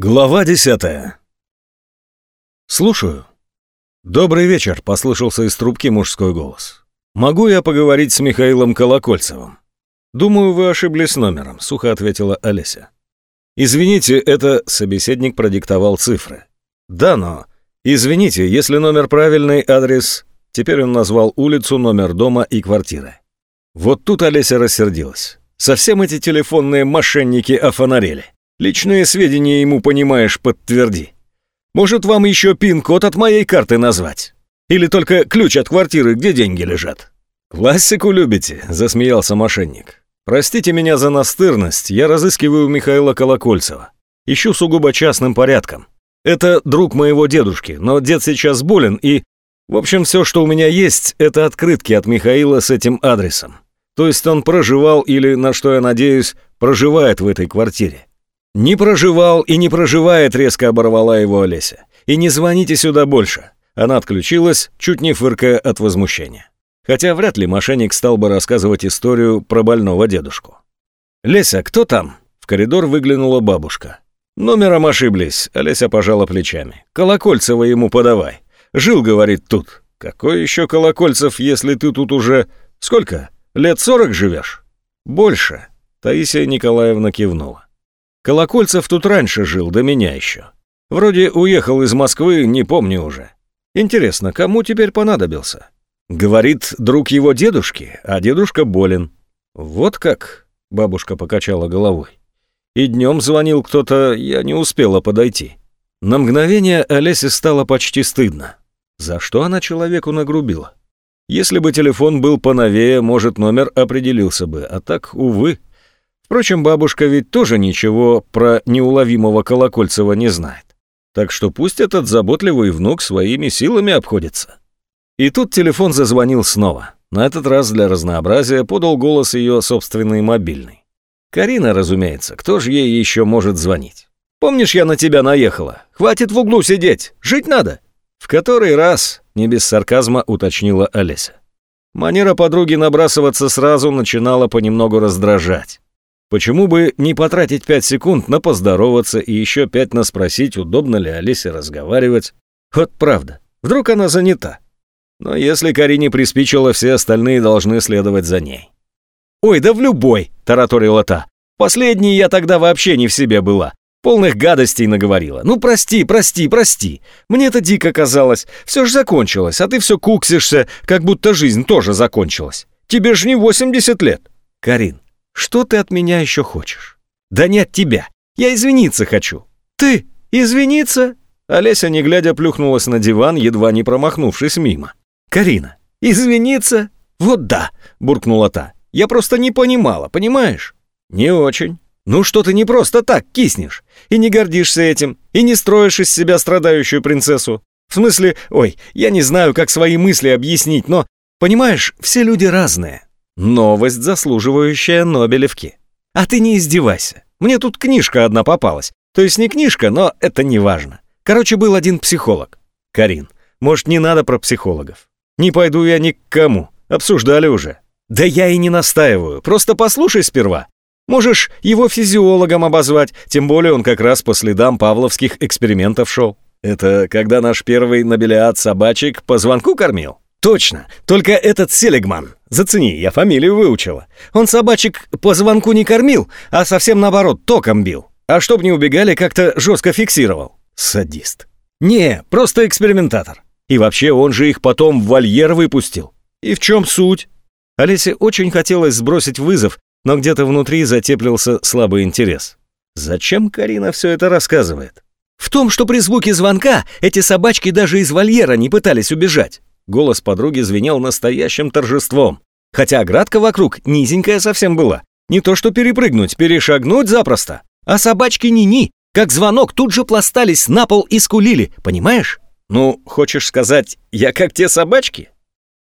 Глава десятая. «Слушаю». «Добрый вечер», — послышался из трубки мужской голос. «Могу я поговорить с Михаилом Колокольцевым?» «Думаю, вы ошиблись номером», — сухо ответила Олеся. «Извините, это...» — собеседник продиктовал цифры. «Да, но...» «Извините, если номер правильный, адрес...» Теперь он назвал улицу, номер дома и квартиры. Вот тут Олеся рассердилась. Совсем эти телефонные мошенники офонарели. Личные сведения ему, понимаешь, подтверди. Может, вам еще пин-код от моей карты назвать? Или только ключ от квартиры, где деньги лежат?» «Классику любите?» – засмеялся мошенник. «Простите меня за настырность, я разыскиваю Михаила Колокольцева. Ищу сугубо частным порядком. Это друг моего дедушки, но дед сейчас болен и... В общем, все, что у меня есть, это открытки от Михаила с этим адресом. То есть он проживал или, на что я надеюсь, проживает в этой квартире. «Не проживал и не проживает», — резко оборвала его Олеся. «И не звоните сюда больше». Она отключилась, чуть не фыркая от возмущения. Хотя вряд ли мошенник стал бы рассказывать историю про больного дедушку. «Леся, кто там?» В коридор выглянула бабушка. «Номером ошиблись», — Олеся пожала плечами. «Колокольцева ему подавай. Жил, говорит, тут. Какой еще Колокольцев, если ты тут уже... Сколько? Лет сорок живешь?» «Больше», — Таисия Николаевна кивнула. Колокольцев тут раньше жил, до меня еще. Вроде уехал из Москвы, не помню уже. Интересно, кому теперь понадобился? Говорит, друг его дедушки, а дедушка болен. Вот как? Бабушка покачала головой. И днем звонил кто-то, я не успела подойти. На мгновение Олесе стало почти стыдно. За что она человеку нагрубила? Если бы телефон был поновее, может, номер определился бы, а так, увы. Впрочем, бабушка ведь тоже ничего про неуловимого Колокольцева не знает. Так что пусть этот заботливый внук своими силами обходится. И тут телефон зазвонил снова. На этот раз для разнообразия подал голос ее собственный мобильный. Карина, разумеется, кто же ей еще может звонить? «Помнишь, я на тебя наехала? Хватит в углу сидеть, жить надо!» В который раз, не без сарказма уточнила Олеся. Манера подруги набрасываться сразу начинала понемногу раздражать. Почему бы не потратить пять секунд на поздороваться и еще пять на спросить, удобно ли Алисе разговаривать? Вот правда, вдруг она занята. Но если Карине приспичило, все остальные должны следовать за ней. «Ой, да в любой!» – тараторила та. «Последней я тогда вообще не в себе была. Полных гадостей наговорила. Ну, прости, прости, прости. Мне это дико казалось. Все ж закончилось, а ты все куксишься, как будто жизнь тоже закончилась. Тебе ж не 80 лет. Карин, что ты от меня еще хочешь? Да не от тебя. Я извиниться хочу. Ты извиниться? Олеся, не глядя, плюхнулась на диван, едва не промахнувшись мимо. Карина, извиниться? Вот да, буркнула та. Я просто не понимала, понимаешь? Не очень. Ну что ты не просто так киснешь? И не гордишься этим, и не строишь из себя страдающую принцессу. В смысле, ой, я не знаю, как свои мысли объяснить, но, понимаешь, все люди разные. Новость, заслуживающая Нобелевки. А ты не издевайся. Мне тут книжка одна попалась. То есть не книжка, но это не важно. Короче, был один психолог. Карин, может, не надо про психологов? Не пойду я ни к кому. Обсуждали уже. Да я и не настаиваю. Просто послушай сперва. Можешь его физиологом обозвать, тем более он как раз по следам павловских экспериментов шел. Это когда наш первый набелиат собачек по звонку кормил? Точно, только этот Селигман. Зацени, я фамилию выучила. Он собачек по звонку не кормил, а совсем наоборот, током бил. А чтоб не убегали, как-то жестко фиксировал. Садист. Не, просто экспериментатор. И вообще, он же их потом в вольер выпустил. И в чем суть? Олесе очень хотелось сбросить вызов, но где-то внутри затеплился слабый интерес. Зачем Карина все это рассказывает? В том, что при звуке звонка эти собачки даже из вольера не пытались убежать. Голос подруги звенел настоящим торжеством. Хотя оградка вокруг низенькая совсем была. Не то что перепрыгнуть, перешагнуть запросто. А собачки ни-ни, как звонок, тут же пластались на пол и скулили, понимаешь? Ну, хочешь сказать, я как те собачки?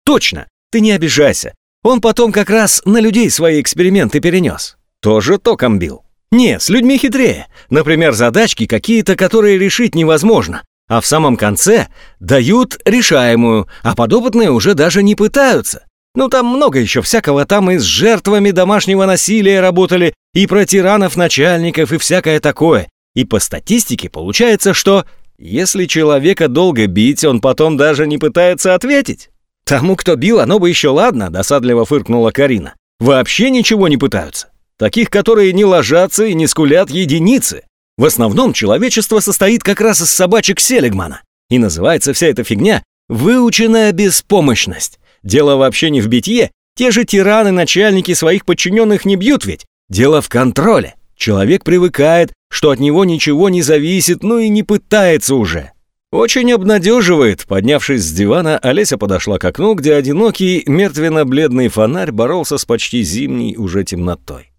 Точно, ты не обижайся. Он потом как раз на людей свои эксперименты перенес. Тоже током бил. Не, с людьми хитрее. Например, задачки какие-то, которые решить невозможно а в самом конце дают решаемую, а подопытные уже даже не пытаются. Ну там много еще всякого, там и с жертвами домашнего насилия работали, и про тиранов начальников, и всякое такое. И по статистике получается, что если человека долго бить, он потом даже не пытается ответить. Тому, кто бил, оно бы еще ладно, досадливо фыркнула Карина. Вообще ничего не пытаются. Таких, которые не ложатся и не скулят единицы. В основном человечество состоит как раз из собачек Селигмана. И называется вся эта фигня «выученная беспомощность». Дело вообще не в битье. Те же тираны-начальники своих подчиненных не бьют ведь. Дело в контроле. Человек привыкает, что от него ничего не зависит, ну и не пытается уже. Очень обнадеживает. Поднявшись с дивана, Олеся подошла к окну, где одинокий, мертвенно-бледный фонарь боролся с почти зимней уже темнотой.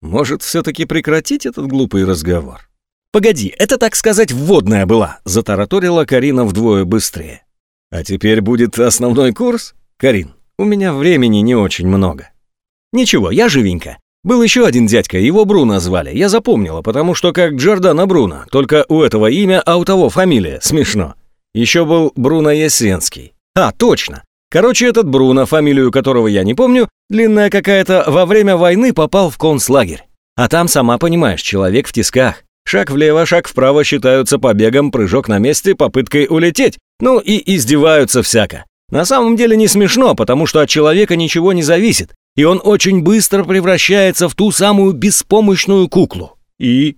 Может, все-таки прекратить этот глупый разговор? «Погоди, это, так сказать, вводная была», — затараторила Карина вдвое быстрее. «А теперь будет основной курс? Карин, у меня времени не очень много». «Ничего, я живенько. Был еще один дядька, его Бруно звали. Я запомнила, потому что как Джордана Бруно, только у этого имя, а у того фамилия. Смешно. Еще был Бруно Ясенский. А, точно. Короче, этот Бруно, фамилию которого я не помню, длинная какая-то, во время войны попал в концлагерь. А там, сама понимаешь, человек в тисках. Шаг влево, шаг вправо считаются побегом, прыжок на месте, попыткой улететь. Ну и издеваются всяко. На самом деле не смешно, потому что от человека ничего не зависит, и он очень быстро превращается в ту самую беспомощную куклу. И...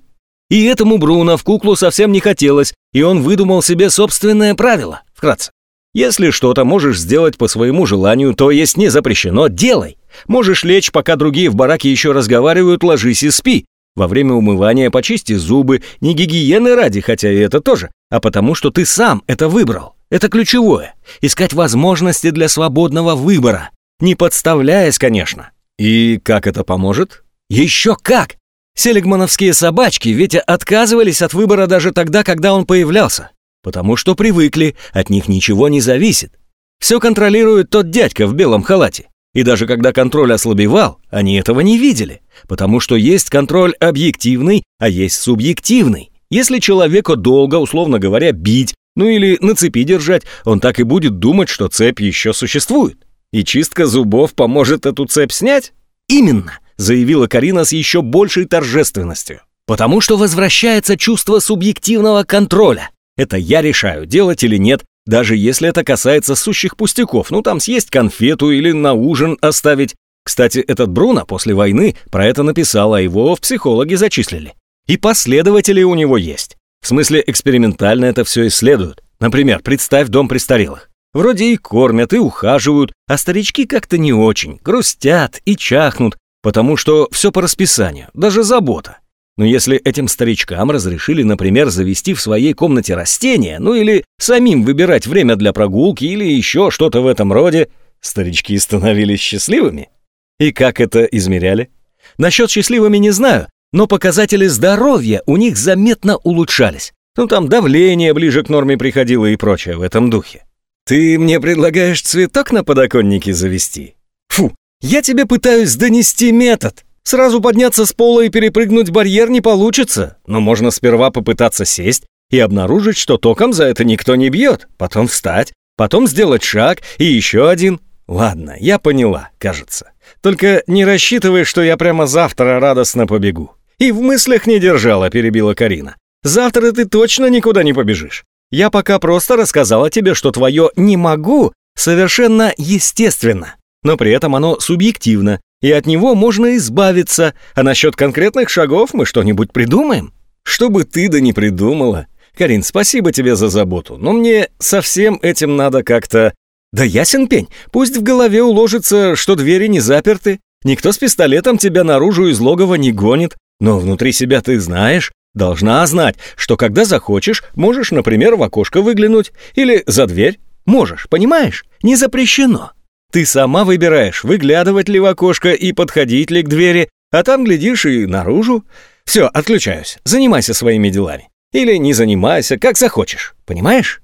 И этому Бруно в куклу совсем не хотелось, и он выдумал себе собственное правило, вкратце. Если что-то можешь сделать по своему желанию, то есть не запрещено, делай. Можешь лечь, пока другие в бараке еще разговаривают, ложись и спи. Во время умывания почисти зубы, не гигиены ради, хотя и это тоже, а потому что ты сам это выбрал. Это ключевое. Искать возможности для свободного выбора. Не подставляясь, конечно. И как это поможет? Еще как! Селигмановские собачки ведь отказывались от выбора даже тогда, когда он появлялся. Потому что привыкли, от них ничего не зависит. Все контролирует тот дядька в белом халате. И даже когда контроль ослабевал, они этого не видели, потому что есть контроль объективный, а есть субъективный. Если человека долго, условно говоря, бить, ну или на цепи держать, он так и будет думать, что цепь еще существует. И чистка зубов поможет эту цепь снять? Именно, заявила Карина с еще большей торжественностью. Потому что возвращается чувство субъективного контроля. Это я решаю, делать или нет, даже если это касается сущих пустяков, ну там съесть конфету или на ужин оставить. Кстати, этот Бруно после войны про это написал, а его в психологи зачислили. И последователи у него есть. В смысле, экспериментально это все исследуют. Например, представь дом престарелых. Вроде и кормят, и ухаживают, а старички как-то не очень, грустят и чахнут, потому что все по расписанию, даже забота. Но если этим старичкам разрешили, например, завести в своей комнате растения, ну или самим выбирать время для прогулки или еще что-то в этом роде, старички становились счастливыми. И как это измеряли? Насчет счастливыми не знаю, но показатели здоровья у них заметно улучшались. Ну там давление ближе к норме приходило и прочее в этом духе. Ты мне предлагаешь цветок на подоконнике завести? Фу, я тебе пытаюсь донести метод. Сразу подняться с пола и перепрыгнуть барьер не получится, но можно сперва попытаться сесть и обнаружить, что током за это никто не бьет, потом встать, потом сделать шаг и еще один. Ладно, я поняла, кажется. Только не рассчитывай, что я прямо завтра радостно побегу. И в мыслях не держала, перебила Карина. Завтра ты точно никуда не побежишь. Я пока просто рассказала тебе, что твое «не могу» совершенно естественно, но при этом оно субъективно, и от него можно избавиться, а насчет конкретных шагов мы что-нибудь придумаем? Что бы ты да не придумала. Карин, спасибо тебе за заботу, но мне со всем этим надо как-то... Да ясен пень, пусть в голове уложится, что двери не заперты, никто с пистолетом тебя наружу из логова не гонит, но внутри себя ты знаешь, должна знать, что когда захочешь, можешь, например, в окошко выглянуть или за дверь. Можешь, понимаешь? Не запрещено. Ты сама выбираешь, выглядывать ли в окошко и подходить ли к двери, а там глядишь и наружу. Все, отключаюсь, занимайся своими делами. Или не занимайся, как захочешь, понимаешь?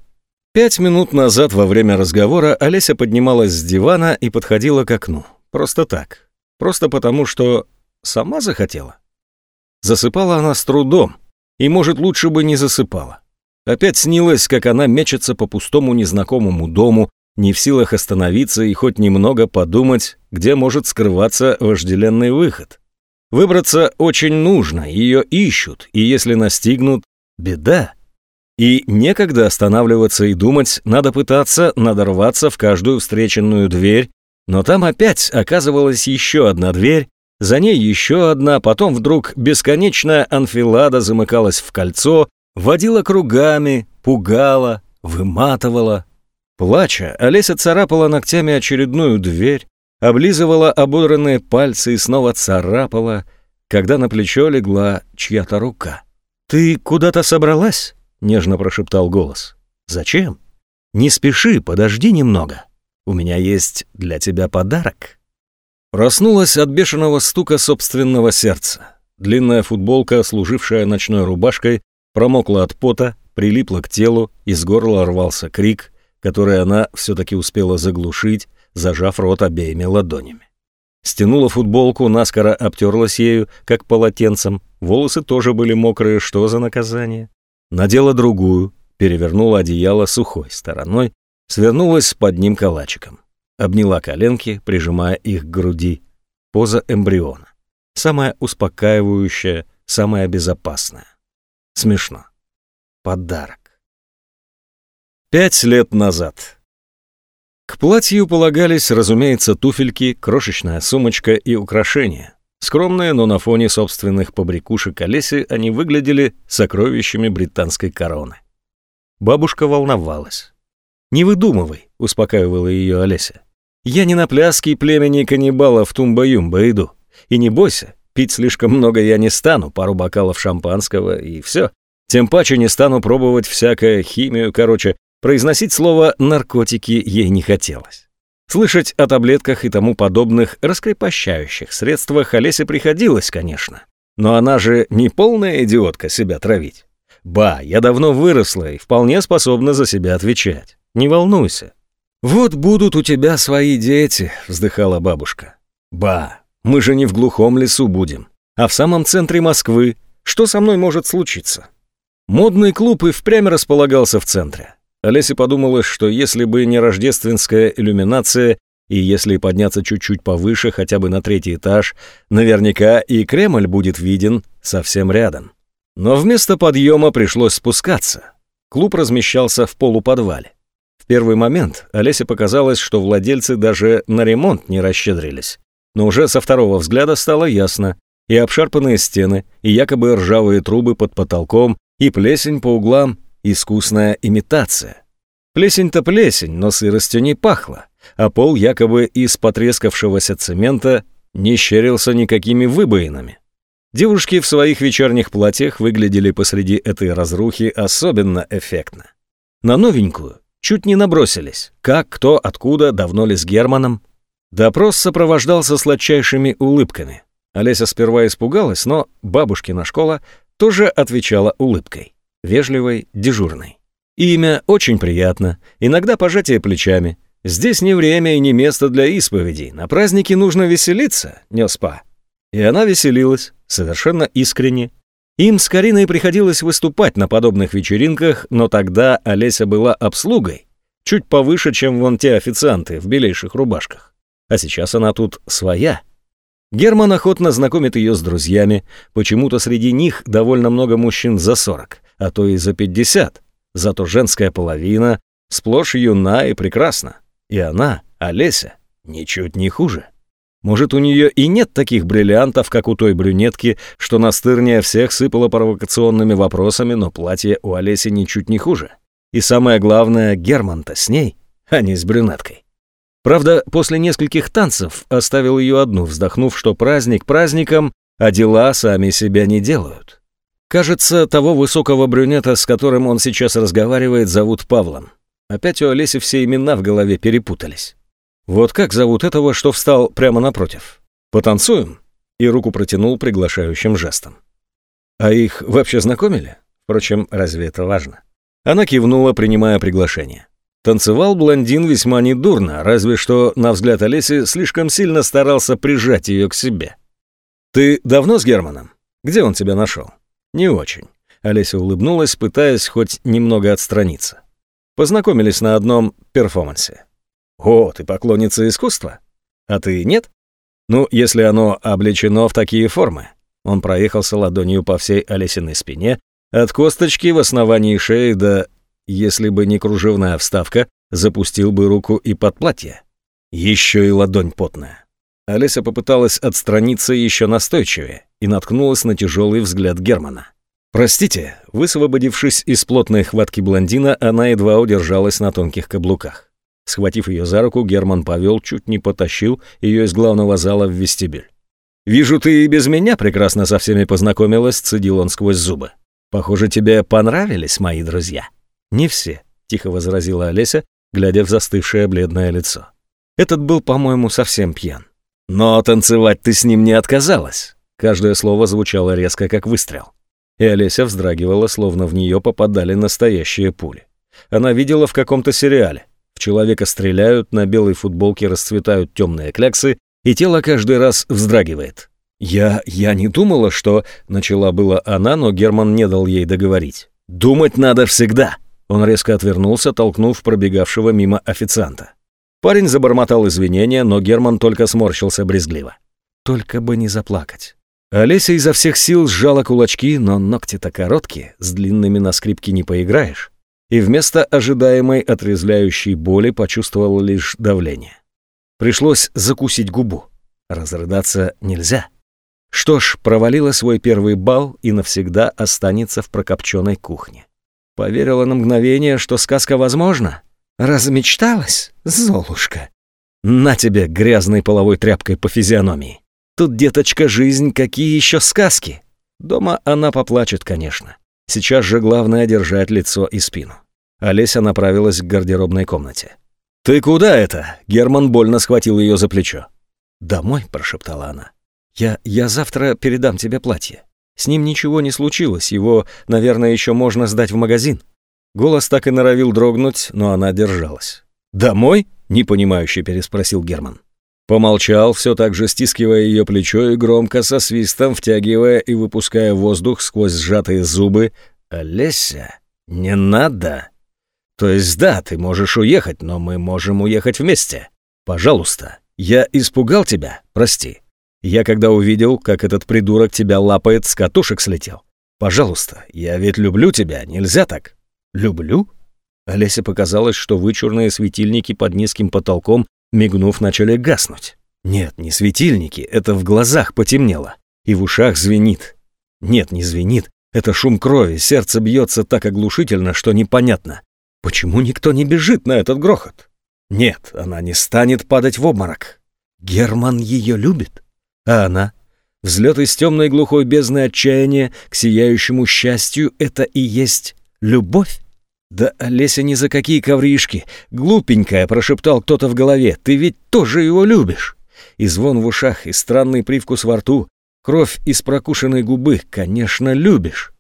Пять минут назад во время разговора Олеся поднималась с дивана и подходила к окну. Просто так. Просто потому, что сама захотела. Засыпала она с трудом, и, может, лучше бы не засыпала. Опять снилось, как она мечется по пустому незнакомому дому, не в силах остановиться и хоть немного подумать, где может скрываться вожделенный выход. Выбраться очень нужно, ее ищут, и если настигнут, беда. И некогда останавливаться и думать, надо пытаться, надо рваться в каждую встреченную дверь, но там опять оказывалась еще одна дверь, за ней еще одна, потом вдруг бесконечная анфилада замыкалась в кольцо, водила кругами, пугала, выматывала. Плача, Олеся царапала ногтями очередную дверь, облизывала ободранные пальцы и снова царапала, когда на плечо легла чья-то рука. «Ты куда-то собралась?» — нежно прошептал голос. «Зачем? Не спеши, подожди немного. У меня есть для тебя подарок». Проснулась от бешеного стука собственного сердца. Длинная футболка, служившая ночной рубашкой, промокла от пота, прилипла к телу, из горла рвался крик, который она все-таки успела заглушить, зажав рот обеими ладонями. Стянула футболку, наскоро обтерлась ею, как полотенцем, волосы тоже были мокрые, что за наказание? Надела другую, перевернула одеяло сухой стороной, свернулась под ним калачиком обняла коленки, прижимая их к груди. Поза эмбриона. Самая успокаивающая, самая безопасная. Смешно. Подарок. Пять лет назад. К платью полагались, разумеется, туфельки, крошечная сумочка и украшения. Скромные, но на фоне собственных побрякушек Олеси они выглядели сокровищами британской короны. Бабушка волновалась. «Не выдумывай», — успокаивала ее Олеся. Я не на пляски племени каннибалов Тумба-Юмба иду. И не бойся, пить слишком много я не стану, пару бокалов шампанского и все. Тем паче не стану пробовать всякое химию, короче, произносить слово «наркотики» ей не хотелось. Слышать о таблетках и тому подобных раскрепощающих средствах Олесе приходилось, конечно. Но она же не полная идиотка себя травить. Ба, я давно выросла и вполне способна за себя отвечать. Не волнуйся, «Вот будут у тебя свои дети», — вздыхала бабушка. «Ба, мы же не в глухом лесу будем, а в самом центре Москвы. Что со мной может случиться?» Модный клуб и впрямь располагался в центре. Олесе подумала, что если бы не рождественская иллюминация, и если подняться чуть-чуть повыше, хотя бы на третий этаж, наверняка и Кремль будет виден совсем рядом. Но вместо подъема пришлось спускаться. Клуб размещался в полуподвале. В первый момент Олесе показалось, что владельцы даже на ремонт не расщедрились. Но уже со второго взгляда стало ясно. И обшарпанные стены, и якобы ржавые трубы под потолком, и плесень по углам — искусная имитация. Плесень-то плесень, но сыростью не пахло, а пол якобы из потрескавшегося цемента не щерился никакими выбоинами. Девушки в своих вечерних платьях выглядели посреди этой разрухи особенно эффектно. На новенькую Чуть не набросились. Как, кто, откуда, давно ли с Германом? Допрос сопровождался сладчайшими улыбками. Олеся сперва испугалась, но бабушкина школа тоже отвечала улыбкой. Вежливой, дежурной. Имя очень приятно, иногда пожатие плечами. Здесь не время и не место для исповедей. На празднике нужно веселиться, не спа. И она веселилась, совершенно искренне, им с Кариной приходилось выступать на подобных вечеринках, но тогда Олеся была обслугой, чуть повыше, чем вон те официанты в белейших рубашках. А сейчас она тут своя. Герман охотно знакомит ее с друзьями, почему-то среди них довольно много мужчин за 40, а то и за 50. Зато женская половина сплошь юна и прекрасна. И она, Олеся, ничуть не хуже. Может, у нее и нет таких бриллиантов, как у той брюнетки, что настырнее всех сыпала провокационными вопросами, но платье у Олеси ничуть не хуже. И самое главное, Герман-то с ней, а не с брюнеткой. Правда, после нескольких танцев оставил ее одну, вздохнув, что праздник праздником, а дела сами себя не делают. Кажется, того высокого брюнета, с которым он сейчас разговаривает, зовут Павлом. Опять у Олеси все имена в голове перепутались. Вот как зовут этого, что встал прямо напротив? Потанцуем?» И руку протянул приглашающим жестом. «А их вообще знакомили? Впрочем, разве это важно?» Она кивнула, принимая приглашение. Танцевал блондин весьма недурно, разве что, на взгляд Олеси, слишком сильно старался прижать ее к себе. «Ты давно с Германом? Где он тебя нашел?» «Не очень». Олеся улыбнулась, пытаясь хоть немного отстраниться. Познакомились на одном перформансе. «О, ты поклонница искусства? А ты нет?» Ну, если оно облечено в такие формы. Он проехался ладонью по всей Олесиной спине, от косточки в основании шеи до, если бы не кружевная вставка, запустил бы руку и под платье. Еще и ладонь потная. Олеся попыталась отстраниться еще настойчивее и наткнулась на тяжелый взгляд Германа. «Простите», высвободившись из плотной хватки блондина, она едва удержалась на тонких каблуках. Схватив ее за руку, Герман повел, чуть не потащил ее из главного зала в вестибюль. «Вижу, ты и без меня прекрасно со всеми познакомилась», — цедил он сквозь зубы. «Похоже, тебе понравились мои друзья». «Не все», — тихо возразила Олеся, глядя в застывшее бледное лицо. «Этот был, по-моему, совсем пьян». «Но танцевать ты с ним не отказалась». Каждое слово звучало резко, как выстрел. И Олеся вздрагивала, словно в нее попадали настоящие пули. Она видела в каком-то сериале. В человека стреляют, на белой футболке расцветают темные кляксы, и тело каждый раз вздрагивает. «Я... я не думала, что...» — начала была она, но Герман не дал ей договорить. «Думать надо всегда!» Он резко отвернулся, толкнув пробегавшего мимо официанта. Парень забормотал извинения, но Герман только сморщился брезгливо. «Только бы не заплакать». Олеся изо всех сил сжала кулачки, но ногти-то короткие, с длинными на скрипке не поиграешь и вместо ожидаемой отрезвляющей боли почувствовал лишь давление. Пришлось закусить губу. Разрыдаться нельзя. Что ж, провалила свой первый бал и навсегда останется в прокопченной кухне. Поверила на мгновение, что сказка возможна. Размечталась, Золушка. На тебе грязной половой тряпкой по физиономии. Тут, деточка, жизнь, какие еще сказки? Дома она поплачет, конечно. Сейчас же главное держать лицо и спину. Олеся направилась к гардеробной комнате. «Ты куда это?» Герман больно схватил ее за плечо. «Домой», — прошептала она. «Я... я завтра передам тебе платье. С ним ничего не случилось, его, наверное, еще можно сдать в магазин». Голос так и норовил дрогнуть, но она держалась. «Домой?» — непонимающе переспросил Герман. Помолчал, все так же стискивая ее плечо и громко со свистом втягивая и выпуская воздух сквозь сжатые зубы. «Олеся, не надо!» То есть да, ты можешь уехать, но мы можем уехать вместе. Пожалуйста, я испугал тебя, прости. Я когда увидел, как этот придурок тебя лапает, с катушек слетел. Пожалуйста, я ведь люблю тебя, нельзя так. Люблю? Олесе показалось, что вычурные светильники под низким потолком, мигнув, начали гаснуть. Нет, не светильники, это в глазах потемнело. И в ушах звенит. Нет, не звенит, это шум крови, сердце бьется так оглушительно, что непонятно. Почему никто не бежит на этот грохот? Нет, она не станет падать в обморок. Герман ее любит. А она? Взлет из темной глухой бездны отчаяния к сияющему счастью — это и есть любовь? Да Олеся ни за какие ковришки. Глупенькая, прошептал кто-то в голове. Ты ведь тоже его любишь. И звон в ушах, и странный привкус во рту, кровь из прокушенной губы. Конечно, любишь.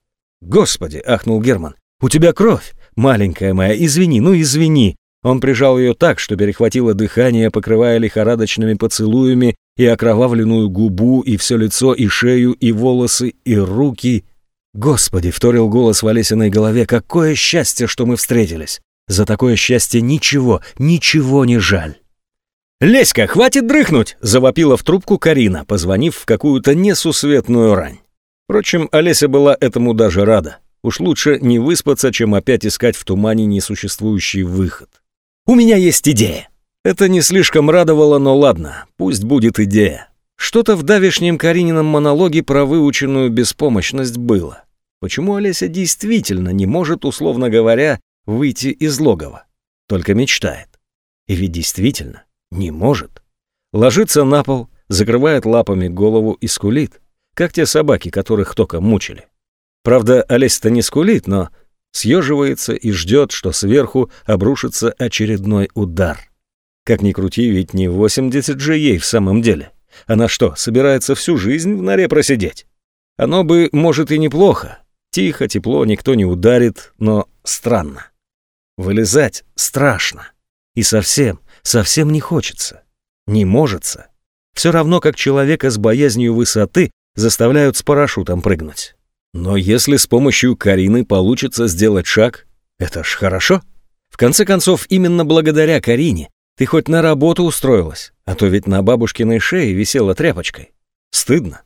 Господи, ахнул Герман. У тебя кровь. «Маленькая моя, извини, ну извини». Он прижал ее так, что перехватило дыхание, покрывая лихорадочными поцелуями и окровавленную губу, и все лицо, и шею, и волосы, и руки. «Господи!» — вторил голос в Олесиной голове. «Какое счастье, что мы встретились! За такое счастье ничего, ничего не жаль!» «Леська, хватит дрыхнуть!» — завопила в трубку Карина, позвонив в какую-то несусветную рань. Впрочем, Олеся была этому даже рада. Уж лучше не выспаться, чем опять искать в тумане несуществующий выход. «У меня есть идея!» Это не слишком радовало, но ладно, пусть будет идея. Что-то в давешнем Каринином монологе про выученную беспомощность было. Почему Олеся действительно не может, условно говоря, выйти из логова? Только мечтает. И ведь действительно не может. Ложится на пол, закрывает лапами голову и скулит, как те собаки, которых только мучили. Правда, Олеся-то не скулит, но съеживается и ждет, что сверху обрушится очередной удар. Как ни крути, ведь не 80 же ей в самом деле. Она что, собирается всю жизнь в норе просидеть? Оно бы, может, и неплохо. Тихо, тепло, никто не ударит, но странно. Вылезать страшно. И совсем, совсем не хочется. Не можется. Все равно, как человека с боязнью высоты заставляют с парашютом прыгнуть. Но если с помощью Карины получится сделать шаг, это ж хорошо. В конце концов, именно благодаря Карине ты хоть на работу устроилась. а то ведь на бабушкиной шее висела тряпочкой. Стыдно.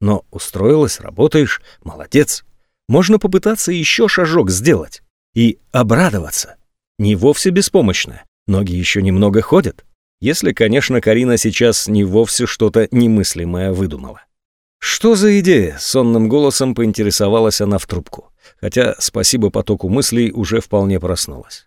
Но устроилась, работаешь, молодец. Можно попытаться еще шажок сделать и обрадоваться. Не вовсе беспомощная, ноги еще немного ходят. Если, конечно, Карина сейчас не вовсе что-то немыслимое выдумала. «Что за идея?» — сонным голосом поинтересовалась она в трубку, хотя, спасибо потоку мыслей, уже вполне проснулась.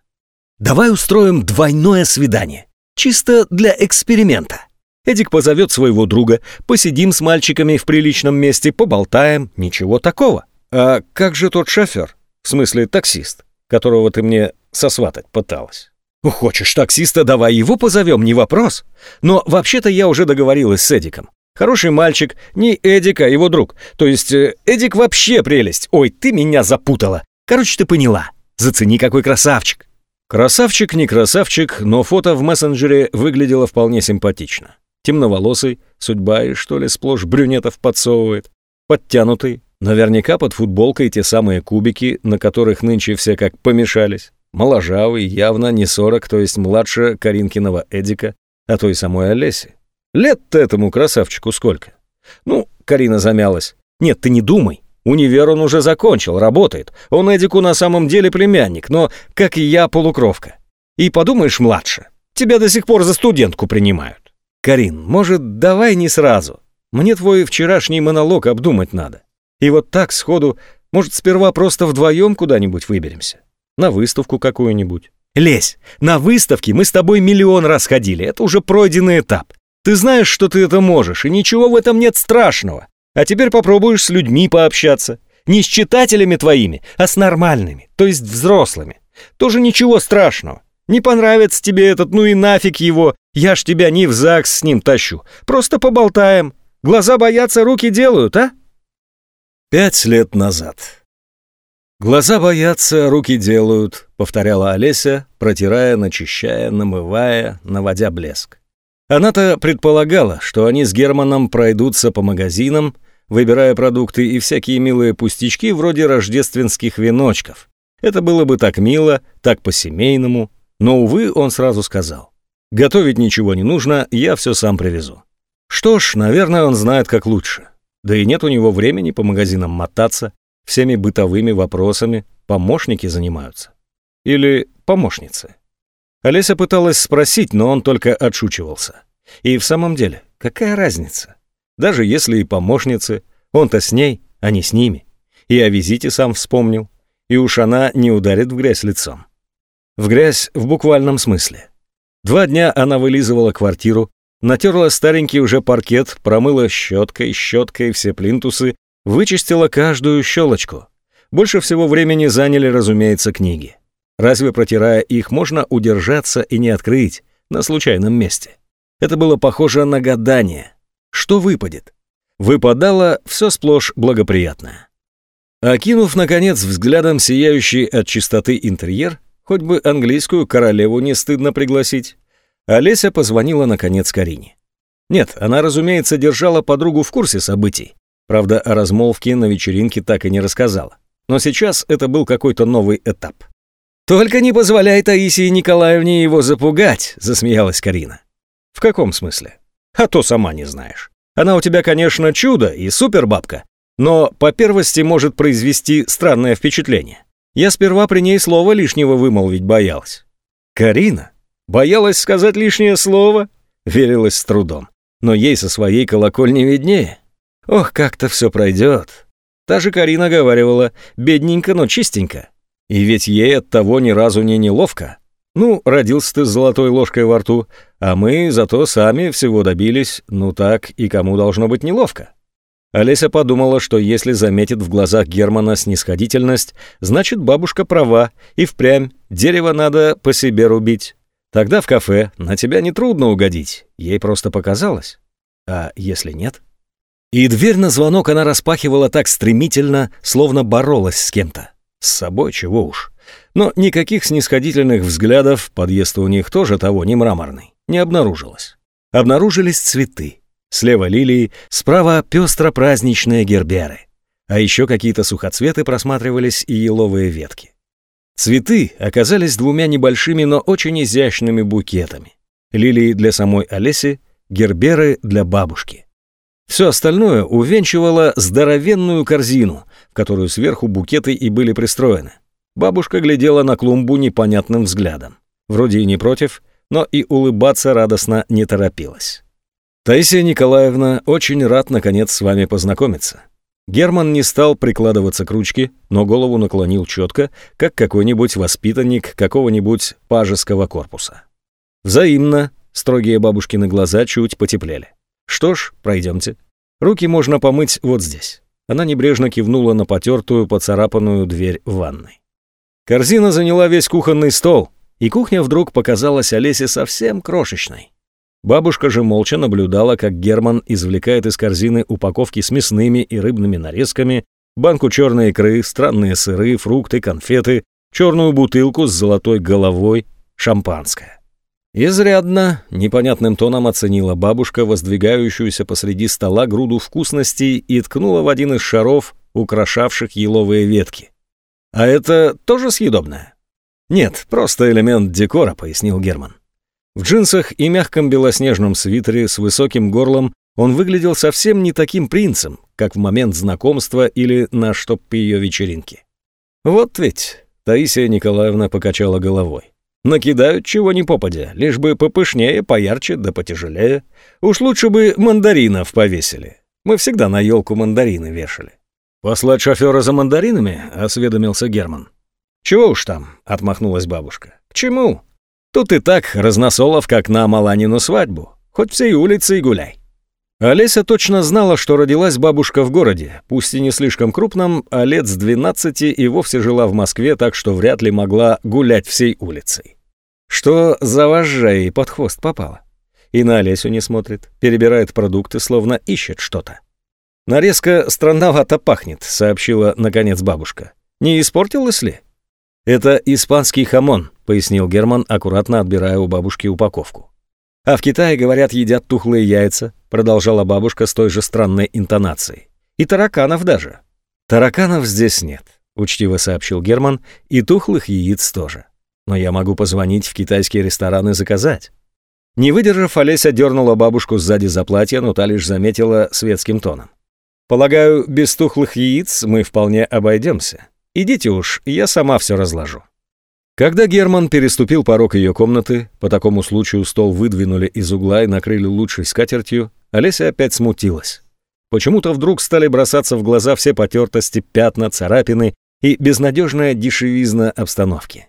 «Давай устроим двойное свидание, чисто для эксперимента. Эдик позовет своего друга, посидим с мальчиками в приличном месте, поболтаем, ничего такого. А как же тот шофер, в смысле таксист, которого ты мне сосватать пыталась?» «Хочешь таксиста, давай его позовем, не вопрос. Но вообще-то я уже договорилась с Эдиком. Хороший мальчик, не Эдик, а его друг. То есть э, Эдик вообще прелесть. Ой, ты меня запутала. Короче, ты поняла. Зацени, какой красавчик. Красавчик не красавчик, но фото в мессенджере выглядело вполне симпатично. Темноволосый, судьба и что ли сплошь брюнетов подсовывает. Подтянутый, наверняка под футболкой те самые кубики, на которых нынче все как помешались. Моложавый, явно не сорок, то есть младше Каринкиного Эдика, а той самой Олеси. Лет-то этому красавчику сколько? Ну, Карина замялась. Нет, ты не думай. Универ он уже закончил, работает. Он Эдику на самом деле племянник, но, как и я, полукровка. И подумаешь, младше. Тебя до сих пор за студентку принимают. Карин, может, давай не сразу? Мне твой вчерашний монолог обдумать надо. И вот так сходу, может, сперва просто вдвоем куда-нибудь выберемся? На выставку какую-нибудь? Лезь, на выставке мы с тобой миллион раз ходили, это уже пройденный этап. Ты знаешь, что ты это можешь, и ничего в этом нет страшного. А теперь попробуешь с людьми пообщаться. Не с читателями твоими, а с нормальными, то есть взрослыми. Тоже ничего страшного. Не понравится тебе этот, ну и нафиг его. Я ж тебя не в ЗАГС с ним тащу. Просто поболтаем. Глаза боятся, руки делают, а? Пять лет назад. «Глаза боятся, руки делают», — повторяла Олеся, протирая, начищая, намывая, наводя блеск. Она-то предполагала, что они с Германом пройдутся по магазинам, выбирая продукты и всякие милые пустячки вроде рождественских веночков. Это было бы так мило, так по-семейному, но, увы, он сразу сказал. «Готовить ничего не нужно, я все сам привезу». Что ж, наверное, он знает, как лучше. Да и нет у него времени по магазинам мотаться, всеми бытовыми вопросами помощники занимаются. Или помощницы. Олеся пыталась спросить, но он только отшучивался. И в самом деле, какая разница? Даже если и помощницы, он-то с ней, а не с ними. И о визите сам вспомнил. И уж она не ударит в грязь лицом. В грязь в буквальном смысле. Два дня она вылизывала квартиру, натерла старенький уже паркет, промыла щеткой, щеткой все плинтусы, вычистила каждую щелочку. Больше всего времени заняли, разумеется, книги. Разве протирая их можно удержаться и не открыть на случайном месте? Это было похоже на гадание. Что выпадет? Выпадало все сплошь благоприятное. Окинув, наконец, взглядом сияющий от чистоты интерьер, хоть бы английскую королеву не стыдно пригласить, Олеся позвонила, наконец, Карине. Нет, она, разумеется, держала подругу в курсе событий. Правда, о размолвке на вечеринке так и не рассказала. Но сейчас это был какой-то новый этап. «Только не позволяй Таисии Николаевне его запугать», — засмеялась Карина. «В каком смысле?» «А то сама не знаешь. Она у тебя, конечно, чудо и супербабка, но по первости может произвести странное впечатление. Я сперва при ней слова лишнего вымолвить боялась». «Карина? Боялась сказать лишнее слово?» Верилась с трудом. Но ей со своей колокольни виднее. Ох, как-то все пройдет. Та же Карина говаривала, бедненько, но чистенько. И ведь ей от того ни разу не неловко. Ну, родился ты с золотой ложкой во рту, а мы зато сами всего добились, ну так и кому должно быть неловко. Олеся подумала, что если заметит в глазах Германа снисходительность, значит бабушка права, и впрямь дерево надо по себе рубить. Тогда в кафе на тебя нетрудно угодить, ей просто показалось. А если нет? И дверь на звонок она распахивала так стремительно, словно боролась с кем-то. С собой чего уж. Но никаких снисходительных взглядов, подъезд у них тоже того не мраморный, не обнаружилось. Обнаружились цветы. Слева лилии, справа пестро-праздничные герберы. А еще какие-то сухоцветы просматривались и еловые ветки. Цветы оказались двумя небольшими, но очень изящными букетами. Лилии для самой Олеси, герберы для бабушки. Все остальное увенчивало здоровенную корзину, в которую сверху букеты и были пристроены. Бабушка глядела на клумбу непонятным взглядом. Вроде и не против, но и улыбаться радостно не торопилась. «Таисия Николаевна, очень рад, наконец, с вами познакомиться». Герман не стал прикладываться к ручке, но голову наклонил четко, как какой-нибудь воспитанник какого-нибудь пажеского корпуса. Взаимно строгие бабушкины глаза чуть потеплели. «Что ж, пройдемте. Руки можно помыть вот здесь». Она небрежно кивнула на потертую, поцарапанную дверь ванной. Корзина заняла весь кухонный стол, и кухня вдруг показалась Олесе совсем крошечной. Бабушка же молча наблюдала, как Герман извлекает из корзины упаковки с мясными и рыбными нарезками, банку черной икры, странные сыры, фрукты, конфеты, черную бутылку с золотой головой, шампанское. Изрядно, непонятным тоном оценила бабушка воздвигающуюся посреди стола груду вкусностей и ткнула в один из шаров, украшавших еловые ветки. «А это тоже съедобное?» «Нет, просто элемент декора», — пояснил Герман. В джинсах и мягком белоснежном свитере с высоким горлом он выглядел совсем не таким принцем, как в момент знакомства или на чтоб ее вечеринке. «Вот ведь», — Таисия Николаевна покачала головой. Накидают чего ни попадя, лишь бы попышнее, поярче да потяжелее. Уж лучше бы мандаринов повесили. Мы всегда на елку мандарины вешали. «Послать шофера за мандаринами?» — осведомился Герман. «Чего уж там?» — отмахнулась бабушка. «К чему? Тут и так разносолов, как на Маланину свадьбу. Хоть всей улицей гуляй». Олеся точно знала, что родилась бабушка в городе, пусть и не слишком крупном, а лет с 12 и вовсе жила в Москве, так что вряд ли могла гулять всей улицей. Что за вожжа ей под хвост попало? И на Олесю не смотрит, перебирает продукты, словно ищет что-то. «Нарезка странновато пахнет», — сообщила, наконец, бабушка. «Не испортилась ли?» «Это испанский хамон», — пояснил Герман, аккуратно отбирая у бабушки упаковку. «А в Китае, говорят, едят тухлые яйца», — продолжала бабушка с той же странной интонацией. «И тараканов даже». «Тараканов здесь нет», — учтиво сообщил Герман, — «и тухлых яиц тоже» но я могу позвонить в китайский ресторан и заказать». Не выдержав, Олеся дернула бабушку сзади за платье, но та лишь заметила светским тоном. «Полагаю, без тухлых яиц мы вполне обойдемся. Идите уж, я сама все разложу». Когда Герман переступил порог ее комнаты, по такому случаю стол выдвинули из угла и накрыли лучшей скатертью, Олеся опять смутилась. Почему-то вдруг стали бросаться в глаза все потертости, пятна, царапины и безнадежная дешевизна обстановки.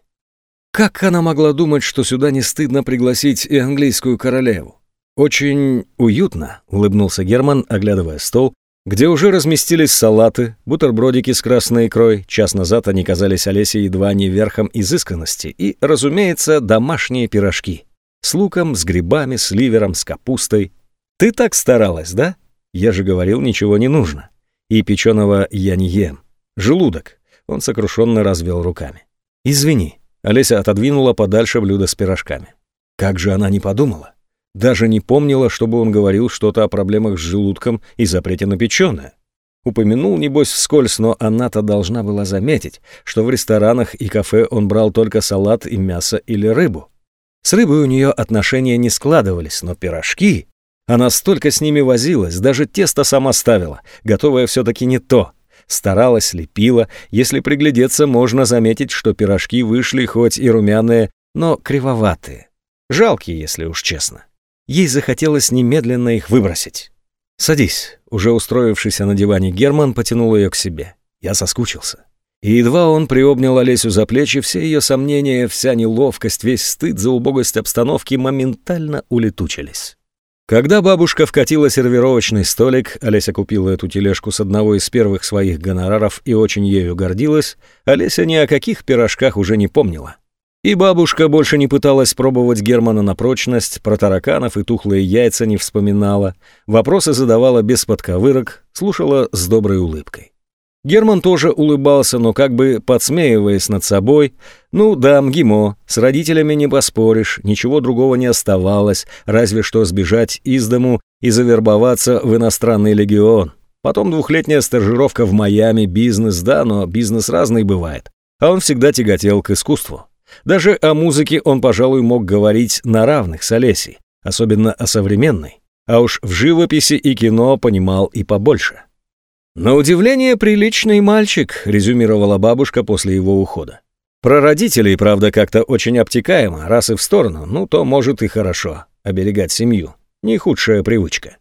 Как она могла думать, что сюда не стыдно пригласить и английскую королеву? Очень уютно, улыбнулся Герман, оглядывая стол, где уже разместились салаты, бутербродики с красной икрой, час назад они казались Олесе едва не верхом изысканности, и, разумеется, домашние пирожки. С луком, с грибами, с ливером, с капустой. Ты так старалась, да? Я же говорил, ничего не нужно. И печеного я не ем. Желудок. Он сокрушенно развел руками. Извини. Олеся отодвинула подальше блюдо с пирожками. Как же она не подумала? Даже не помнила, чтобы он говорил что-то о проблемах с желудком и запрете на печеное. Упомянул, небось, вскользь, но она-то должна была заметить, что в ресторанах и кафе он брал только салат и мясо или рыбу. С рыбой у нее отношения не складывались, но пирожки... Она столько с ними возилась, даже тесто сама ставила, готовое все-таки не то — старалась, лепила. Если приглядеться, можно заметить, что пирожки вышли хоть и румяные, но кривоватые. Жалкие, если уж честно. Ей захотелось немедленно их выбросить. «Садись», — уже устроившийся на диване Герман потянул ее к себе. Я соскучился. И едва он приобнял Олесю за плечи, все ее сомнения, вся неловкость, весь стыд за убогость обстановки моментально улетучились. Когда бабушка вкатила сервировочный столик, Олеся купила эту тележку с одного из первых своих гонораров и очень ею гордилась, Олеся ни о каких пирожках уже не помнила. И бабушка больше не пыталась пробовать Германа на прочность, про тараканов и тухлые яйца не вспоминала, вопросы задавала без подковырок, слушала с доброй улыбкой. Герман тоже улыбался, но как бы подсмеиваясь над собой. «Ну да, МГИМО, с родителями не поспоришь, ничего другого не оставалось, разве что сбежать из дому и завербоваться в иностранный легион. Потом двухлетняя стажировка в Майами, бизнес, да, но бизнес разный бывает. А он всегда тяготел к искусству. Даже о музыке он, пожалуй, мог говорить на равных с Олесей, особенно о современной. а уж в живописи и кино понимал и побольше. «На удивление, приличный мальчик», — резюмировала бабушка после его ухода. «Про родителей, правда, как-то очень обтекаемо, раз и в сторону, ну, то, может, и хорошо, оберегать семью. Не худшая привычка.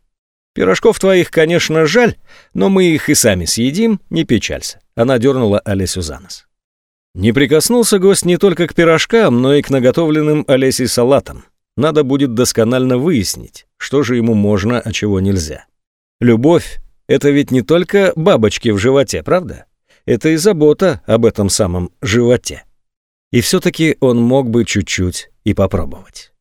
Пирожков твоих, конечно, жаль, но мы их и сами съедим, не печалься». Она дернула Олесю за нос. Не прикоснулся гость не только к пирожкам, но и к наготовленным Олесей салатам. Надо будет досконально выяснить, что же ему можно, а чего нельзя. Любовь — это ведь не только бабочки в животе, правда? Это и забота об этом самом животе. И все-таки он мог бы чуть-чуть и попробовать.